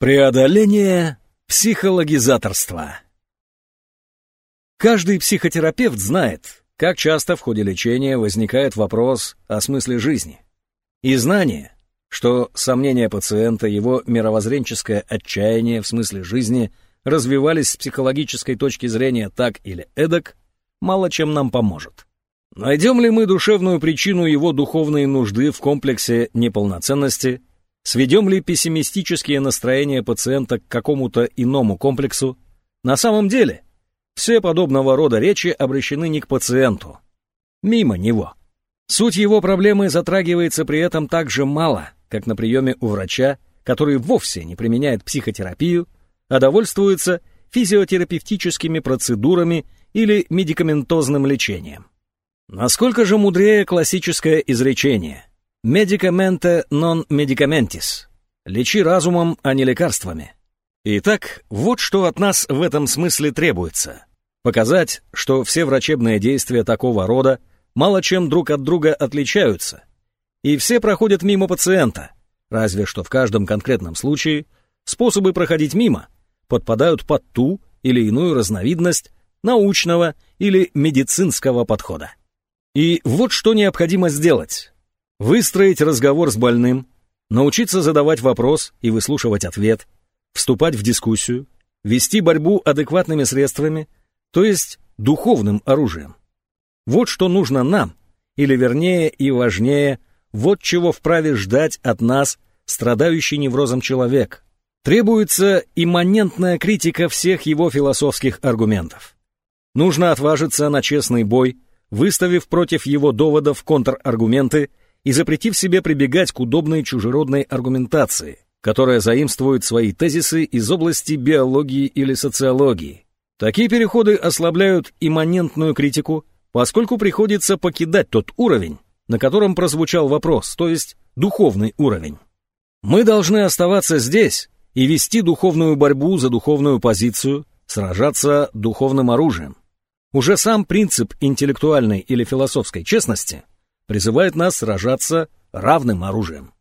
Преодоление психологизаторства. Каждый психотерапевт знает, как часто в ходе лечения возникает вопрос о смысле жизни. И знание, что сомнения пациента, его мировоззренческое отчаяние в смысле жизни развивались с психологической точки зрения так или эдак, мало чем нам поможет. Найдем ли мы душевную причину его духовной нужды в комплексе неполноценности, сведем ли пессимистические настроения пациента к какому-то иному комплексу, на самом деле все подобного рода речи обращены не к пациенту, мимо него. Суть его проблемы затрагивается при этом так же мало, как на приеме у врача, который вовсе не применяет психотерапию, а довольствуется физиотерапевтическими процедурами или медикаментозным лечением. Насколько же мудрее классическое изречение «medicamente non medicaменtis» — «лечи разумом, а не лекарствами». Итак, вот что от нас в этом смысле требуется. Показать, что все врачебные действия такого рода мало чем друг от друга отличаются, и все проходят мимо пациента, разве что в каждом конкретном случае способы проходить мимо подпадают под ту или иную разновидность научного или медицинского подхода. И вот что необходимо сделать. Выстроить разговор с больным, научиться задавать вопрос и выслушивать ответ, вступать в дискуссию, вести борьбу адекватными средствами, то есть духовным оружием. Вот что нужно нам, или вернее и важнее, вот чего вправе ждать от нас страдающий неврозом человек. Требуется имманентная критика всех его философских аргументов. Нужно отважиться на честный бой, выставив против его доводов контраргументы и запретив себе прибегать к удобной чужеродной аргументации, которая заимствует свои тезисы из области биологии или социологии. Такие переходы ослабляют имманентную критику, поскольку приходится покидать тот уровень, на котором прозвучал вопрос, то есть духовный уровень. Мы должны оставаться здесь и вести духовную борьбу за духовную позицию, сражаться духовным оружием. Уже сам принцип интеллектуальной или философской честности призывает нас сражаться равным оружием.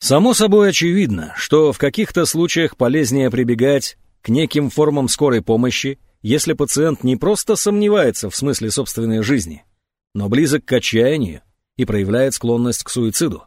Само собой очевидно, что в каких-то случаях полезнее прибегать к неким формам скорой помощи, если пациент не просто сомневается в смысле собственной жизни, но близок к отчаянию и проявляет склонность к суициду.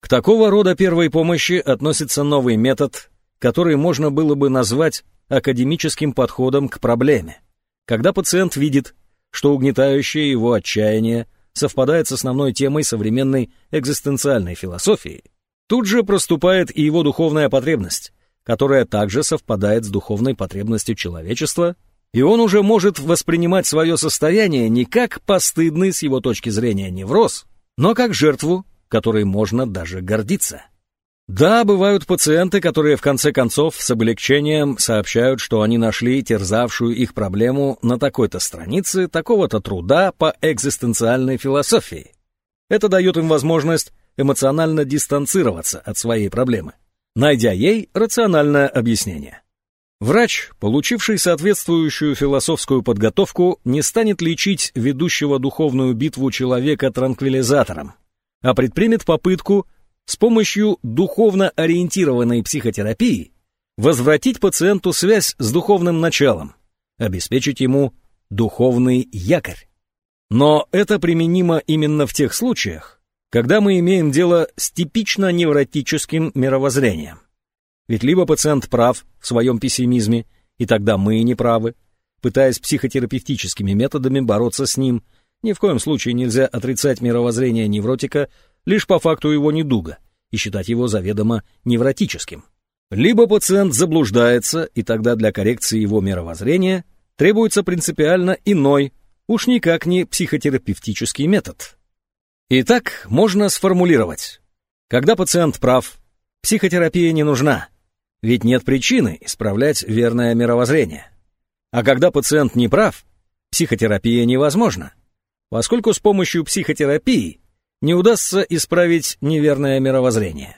К такого рода первой помощи относится новый метод, который можно было бы назвать академическим подходом к проблеме. Когда пациент видит, что угнетающее его отчаяние совпадает с основной темой современной экзистенциальной философии, тут же проступает и его духовная потребность, которая также совпадает с духовной потребностью человечества, и он уже может воспринимать свое состояние не как постыдный с его точки зрения невроз, но как жертву, которой можно даже гордиться. Да, бывают пациенты, которые в конце концов с облегчением сообщают, что они нашли терзавшую их проблему на такой-то странице такого-то труда по экзистенциальной философии. Это дает им возможность эмоционально дистанцироваться от своей проблемы, найдя ей рациональное объяснение. Врач, получивший соответствующую философскую подготовку, не станет лечить ведущего духовную битву человека транквилизатором, а предпримет попытку – с помощью духовно ориентированной психотерапии возвратить пациенту связь с духовным началом, обеспечить ему духовный якорь. Но это применимо именно в тех случаях, когда мы имеем дело с типично невротическим мировоззрением. Ведь либо пациент прав в своем пессимизме, и тогда мы не правы, пытаясь психотерапевтическими методами бороться с ним, ни в коем случае нельзя отрицать мировоззрение невротика лишь по факту его недуга и считать его заведомо невротическим. Либо пациент заблуждается, и тогда для коррекции его мировоззрения требуется принципиально иной, уж никак не психотерапевтический метод. Итак, можно сформулировать. Когда пациент прав, психотерапия не нужна, ведь нет причины исправлять верное мировоззрение. А когда пациент не прав, психотерапия невозможна, поскольку с помощью психотерапии не удастся исправить неверное мировоззрение.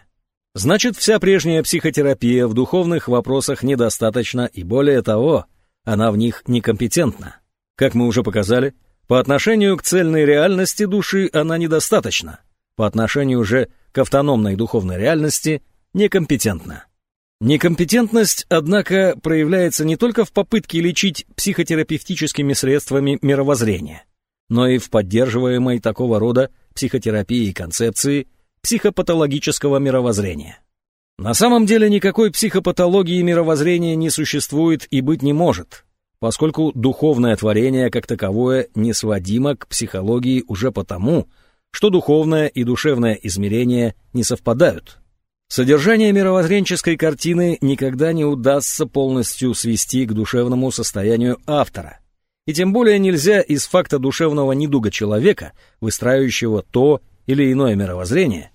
Значит, вся прежняя психотерапия в духовных вопросах недостаточна, и более того, она в них некомпетентна. Как мы уже показали, по отношению к цельной реальности души она недостаточна, по отношению же к автономной духовной реальности некомпетентна. Некомпетентность, однако, проявляется не только в попытке лечить психотерапевтическими средствами мировоззрения, но и в поддерживаемой такого рода психотерапии концепции психопатологического мировоззрения. На самом деле никакой психопатологии мировоззрения не существует и быть не может, поскольку духовное творение как таковое не сводимо к психологии уже потому, что духовное и душевное измерения не совпадают. Содержание мировоззренческой картины никогда не удастся полностью свести к душевному состоянию автора. И тем более нельзя из факта душевного недуга человека, выстраивающего то или иное мировоззрение,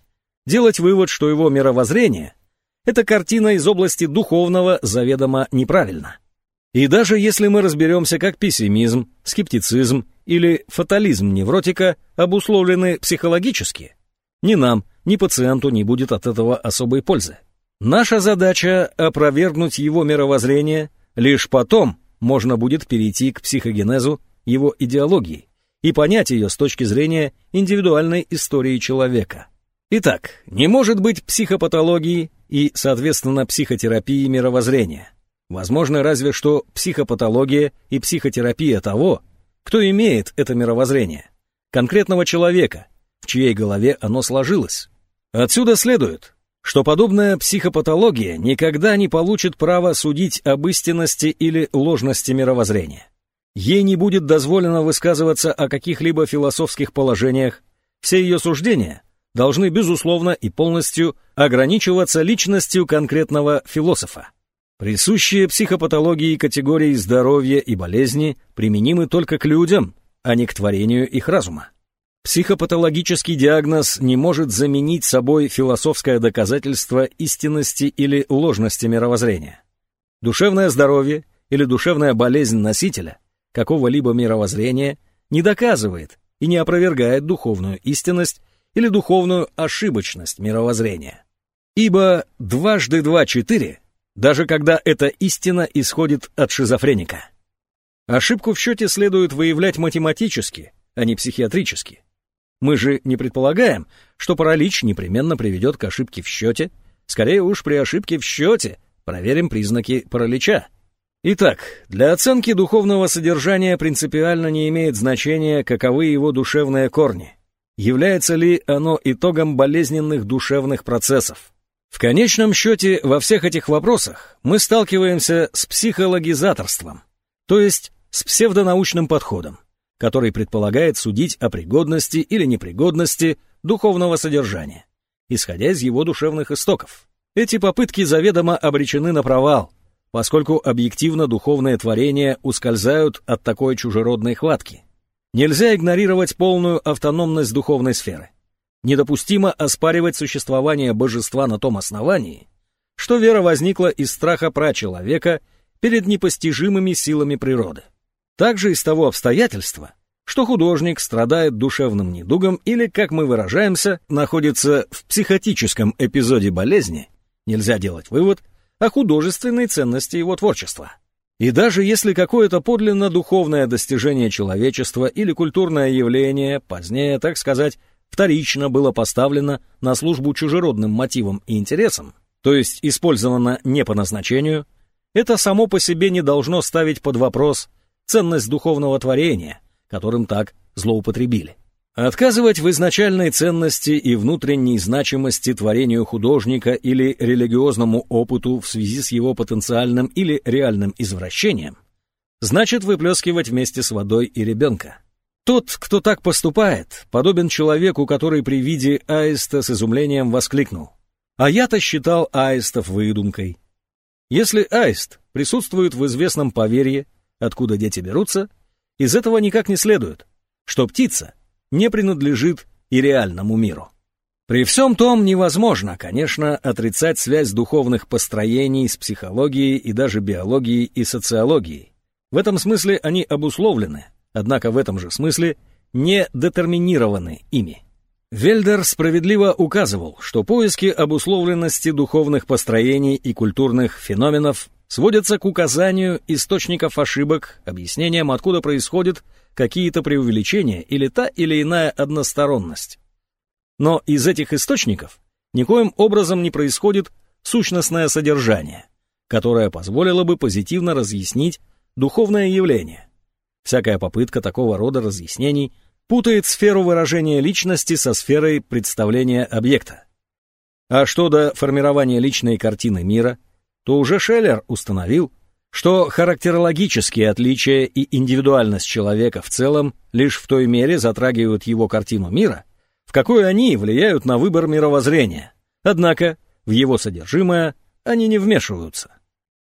делать вывод, что его мировоззрение – это картина из области духовного заведомо неправильно. И даже если мы разберемся, как пессимизм, скептицизм или фатализм невротика обусловлены психологически, ни нам – ни пациенту не будет от этого особой пользы. Наша задача — опровергнуть его мировоззрение, лишь потом можно будет перейти к психогенезу его идеологии и понять ее с точки зрения индивидуальной истории человека. Итак, не может быть психопатологии и, соответственно, психотерапии мировоззрения. Возможно разве что психопатология и психотерапия того, кто имеет это мировоззрение, конкретного человека, в чьей голове оно сложилось. Отсюда следует, что подобная психопатология никогда не получит права судить об истинности или ложности мировоззрения. Ей не будет дозволено высказываться о каких-либо философских положениях, все ее суждения должны безусловно и полностью ограничиваться личностью конкретного философа. Присущие психопатологии категории здоровья и болезни применимы только к людям, а не к творению их разума. Психопатологический диагноз не может заменить собой философское доказательство истинности или ложности мировоззрения. Душевное здоровье или душевная болезнь носителя какого-либо мировоззрения не доказывает и не опровергает духовную истинность или духовную ошибочность мировоззрения. Ибо дважды два — четыре, даже когда эта истина исходит от шизофреника. Ошибку в счете следует выявлять математически, а не психиатрически. Мы же не предполагаем, что паралич непременно приведет к ошибке в счете. Скорее уж при ошибке в счете проверим признаки паралича. Итак, для оценки духовного содержания принципиально не имеет значения, каковы его душевные корни. Является ли оно итогом болезненных душевных процессов? В конечном счете, во всех этих вопросах мы сталкиваемся с психологизаторством, то есть с псевдонаучным подходом который предполагает судить о пригодности или непригодности духовного содержания, исходя из его душевных истоков. Эти попытки заведомо обречены на провал, поскольку объективно духовные творения ускользают от такой чужеродной хватки. Нельзя игнорировать полную автономность духовной сферы. Недопустимо оспаривать существование божества на том основании, что вера возникла из страха прачеловека перед непостижимыми силами природы. Также из того обстоятельства, что художник страдает душевным недугом или, как мы выражаемся, находится в психотическом эпизоде болезни, нельзя делать вывод о художественной ценности его творчества. И даже если какое-то подлинно духовное достижение человечества или культурное явление позднее, так сказать, вторично было поставлено на службу чужеродным мотивам и интересам, то есть использовано не по назначению, это само по себе не должно ставить под вопрос ценность духовного творения, которым так злоупотребили. Отказывать в изначальной ценности и внутренней значимости творению художника или религиозному опыту в связи с его потенциальным или реальным извращением значит выплескивать вместе с водой и ребенка. Тот, кто так поступает, подобен человеку, который при виде аиста с изумлением воскликнул. А я-то считал аистов выдумкой. Если аист присутствует в известном поверье, откуда дети берутся, из этого никак не следует, что птица не принадлежит и реальному миру. При всем том невозможно, конечно, отрицать связь духовных построений с психологией и даже биологией и социологией. В этом смысле они обусловлены, однако в этом же смысле не детерминированы ими. Вельдер справедливо указывал, что поиски обусловленности духовных построений и культурных феноменов сводятся к указанию источников ошибок, объяснениям, откуда происходят какие-то преувеличения или та или иная односторонность. Но из этих источников никоим образом не происходит сущностное содержание, которое позволило бы позитивно разъяснить духовное явление. Всякая попытка такого рода разъяснений путает сферу выражения личности со сферой представления объекта. А что до формирования личной картины мира, то уже Шеллер установил, что характерологические отличия и индивидуальность человека в целом лишь в той мере затрагивают его картину мира, в какой они влияют на выбор мировоззрения, однако в его содержимое они не вмешиваются.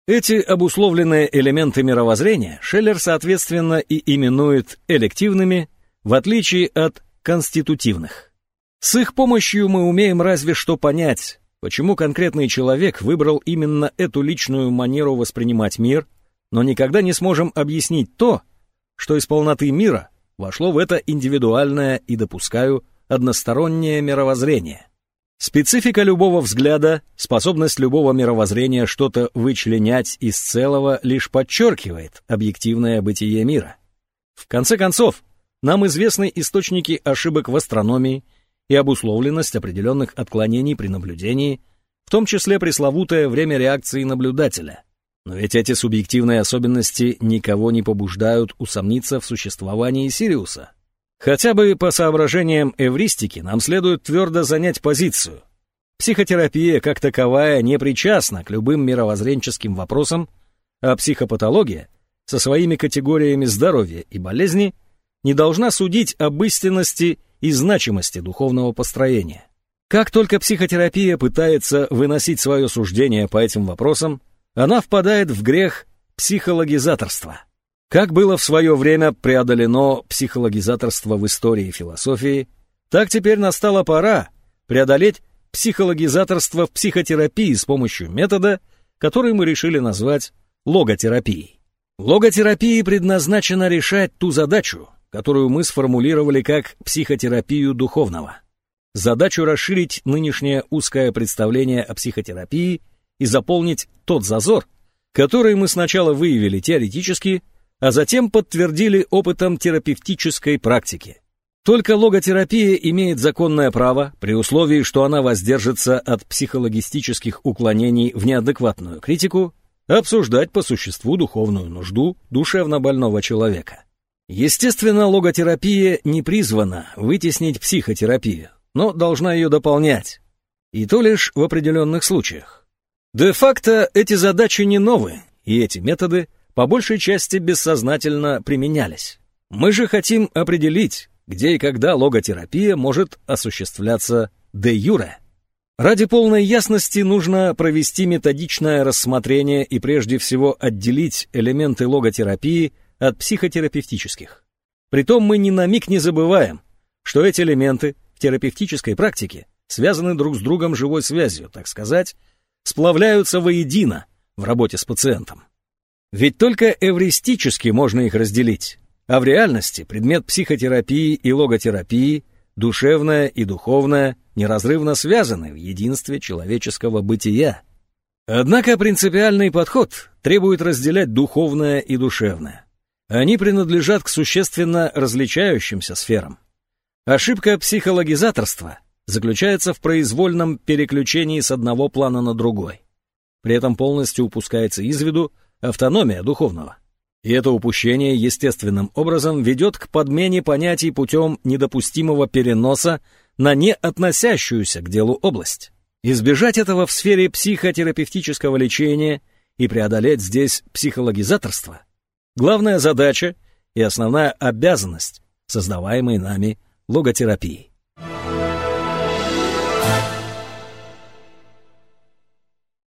Эти обусловленные элементы мировоззрения Шеллер, соответственно, и именует элективными, в отличие от конститутивных. С их помощью мы умеем разве что понять, почему конкретный человек выбрал именно эту личную манеру воспринимать мир, но никогда не сможем объяснить то, что из полноты мира вошло в это индивидуальное и, допускаю, одностороннее мировоззрение. Специфика любого взгляда, способность любого мировоззрения что-то вычленять из целого лишь подчеркивает объективное бытие мира. В конце концов, нам известны источники ошибок в астрономии и обусловленность определенных отклонений при наблюдении, в том числе пресловутое время реакции наблюдателя. Но ведь эти субъективные особенности никого не побуждают усомниться в существовании Сириуса. Хотя бы по соображениям эвристики нам следует твердо занять позицию. Психотерапия как таковая не причастна к любым мировоззренческим вопросам, а психопатология со своими категориями здоровья и болезни не должна судить об истинности и значимости духовного построения. Как только психотерапия пытается выносить свое суждение по этим вопросам, она впадает в грех психологизаторства. Как было в свое время преодолено психологизаторство в истории философии, так теперь настала пора преодолеть психологизаторство в психотерапии с помощью метода, который мы решили назвать логотерапией. Логотерапии предназначено решать ту задачу, которую мы сформулировали как психотерапию духовного. Задачу расширить нынешнее узкое представление о психотерапии и заполнить тот зазор, который мы сначала выявили теоретически, а затем подтвердили опытом терапевтической практики. Только логотерапия имеет законное право, при условии, что она воздержится от психологистических уклонений в неадекватную критику, обсуждать по существу духовную нужду душевно больного человека. Естественно, логотерапия не призвана вытеснить психотерапию, но должна ее дополнять. И то лишь в определенных случаях. Де-факто эти задачи не новые, и эти методы – по большей части бессознательно применялись. Мы же хотим определить, где и когда логотерапия может осуществляться де юре. Ради полной ясности нужно провести методичное рассмотрение и прежде всего отделить элементы логотерапии от психотерапевтических. Притом мы ни на миг не забываем, что эти элементы в терапевтической практике связаны друг с другом живой связью, так сказать, сплавляются воедино в работе с пациентом. Ведь только эвристически можно их разделить, а в реальности предмет психотерапии и логотерапии, душевное и духовное, неразрывно связаны в единстве человеческого бытия. Однако принципиальный подход требует разделять духовное и душевное. Они принадлежат к существенно различающимся сферам. Ошибка психологизаторства заключается в произвольном переключении с одного плана на другой. При этом полностью упускается из виду автономия духовного. И это упущение естественным образом ведет к подмене понятий путем недопустимого переноса на не относящуюся к делу область. Избежать этого в сфере психотерапевтического лечения и преодолеть здесь психологизаторство – главная задача и основная обязанность создаваемой нами логотерапии.